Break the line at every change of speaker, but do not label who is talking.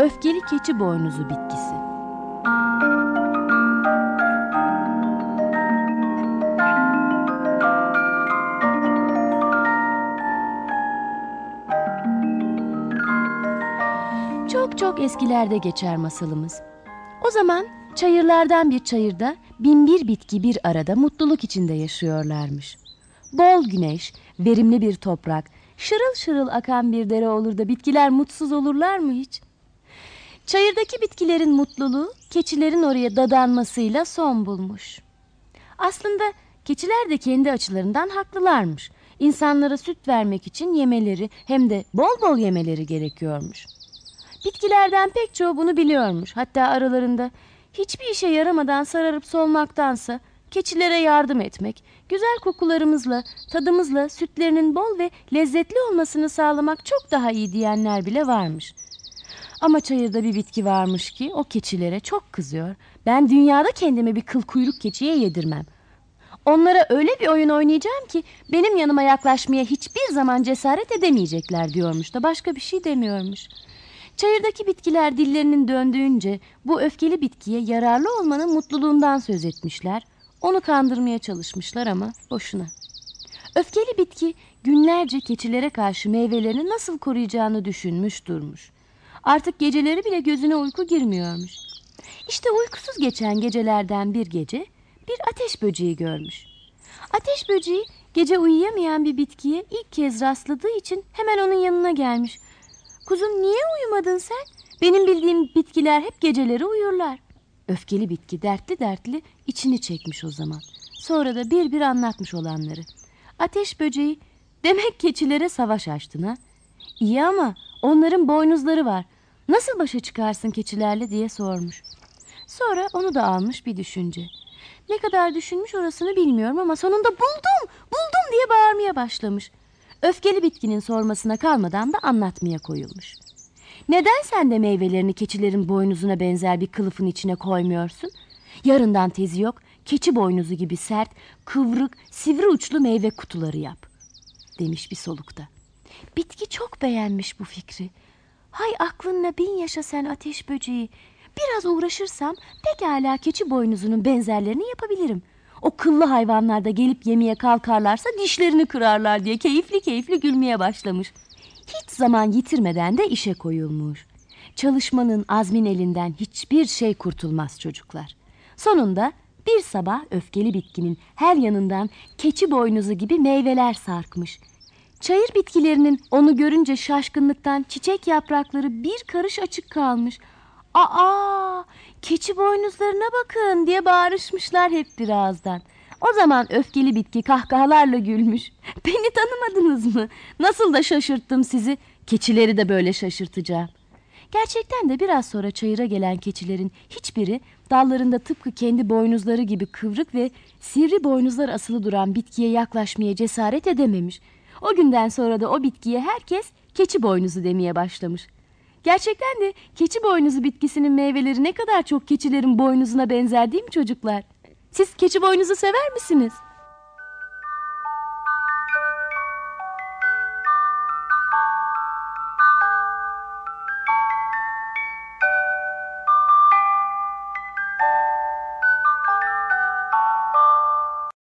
Öfkeli keçi boynuzu bitkisi. Çok çok eskilerde geçer masalımız. O zaman çayırlardan bir çayırda binbir bitki bir arada mutluluk içinde yaşıyorlarmış. Bol güneş, verimli bir toprak, şırıl şırıl akan bir dere olur da bitkiler mutsuz olurlar mı hiç? Çayırdaki bitkilerin mutluluğu keçilerin oraya dadanmasıyla son bulmuş. Aslında keçiler de kendi açılarından haklılarmış. İnsanlara süt vermek için yemeleri hem de bol bol yemeleri gerekiyormuş. Bitkilerden pek çoğu bunu biliyormuş. Hatta aralarında hiçbir işe yaramadan sararıp solmaktansa keçilere yardım etmek, güzel kokularımızla, tadımızla sütlerinin bol ve lezzetli olmasını sağlamak çok daha iyi diyenler bile varmış. Ama çayırda bir bitki varmış ki o keçilere çok kızıyor. Ben dünyada kendimi bir kıl kuyruk keçiye yedirmem. Onlara öyle bir oyun oynayacağım ki benim yanıma yaklaşmaya hiçbir zaman cesaret edemeyecekler diyormuş da başka bir şey demiyormuş. Çayırdaki bitkiler dillerinin döndüğünce bu öfkeli bitkiye yararlı olmanın mutluluğundan söz etmişler. Onu kandırmaya çalışmışlar ama boşuna. Öfkeli bitki günlerce keçilere karşı meyvelerini nasıl koruyacağını düşünmüş durmuş. Artık geceleri bile gözüne uyku girmiyormuş. İşte uykusuz geçen gecelerden bir gece bir ateş böceği görmüş. Ateş böceği gece uyuyamayan bir bitkiye ilk kez rastladığı için hemen onun yanına gelmiş. Kuzum niye uyumadın sen? Benim bildiğim bitkiler hep geceleri uyurlar. Öfkeli bitki dertli dertli içini çekmiş o zaman. Sonra da bir bir anlatmış olanları. Ateş böceği demek keçilere savaş açtın ha? İyi ama onların boynuzları var. Nasıl başa çıkarsın keçilerle diye sormuş. Sonra onu da almış bir düşünce. Ne kadar düşünmüş orasını bilmiyorum ama sonunda buldum, buldum diye bağırmaya başlamış. Öfkeli bitkinin sormasına kalmadan da anlatmaya koyulmuş. Neden sen de meyvelerini keçilerin boynuzuna benzer bir kılıfın içine koymuyorsun? Yarından tezi yok, keçi boynuzu gibi sert, kıvrık, sivri uçlu meyve kutuları yap. Demiş bir solukta. Bitki çok beğenmiş bu fikri. Hay aklınla bin yaşa sen ateş böceği. Biraz uğraşırsam pekala keçi boynuzunun benzerlerini yapabilirim. O kıllı hayvanlar da gelip yemeye kalkarlarsa dişlerini kırarlar diye keyifli keyifli gülmeye başlamış. Hiç zaman yitirmeden de işe koyulmuş. Çalışmanın azmin elinden hiçbir şey kurtulmaz çocuklar. Sonunda bir sabah öfkeli bitkinin her yanından keçi boynuzu gibi meyveler sarkmış. Çayır bitkilerinin onu görünce şaşkınlıktan çiçek yaprakları bir karış açık kalmış. Aa, keçi boynuzlarına bakın diye bağırışmışlar hep birazdan. O zaman öfkeli bitki kahkahalarla gülmüş. Beni tanımadınız mı? Nasıl da şaşırttım sizi. Keçileri de böyle şaşırtacağım. Gerçekten de biraz sonra çayıra gelen keçilerin hiçbiri dallarında tıpkı kendi boynuzları gibi kıvrık ve sivri boynuzlar asılı duran bitkiye yaklaşmaya cesaret edememiş. O günden sonra da o bitkiye herkes keçi boynuzu demeye başlamış. Gerçekten de keçi boynuzu bitkisinin meyveleri ne kadar çok keçilerin boynuzuna benzer değil mi çocuklar? Siz keçi boynuzu sever misiniz?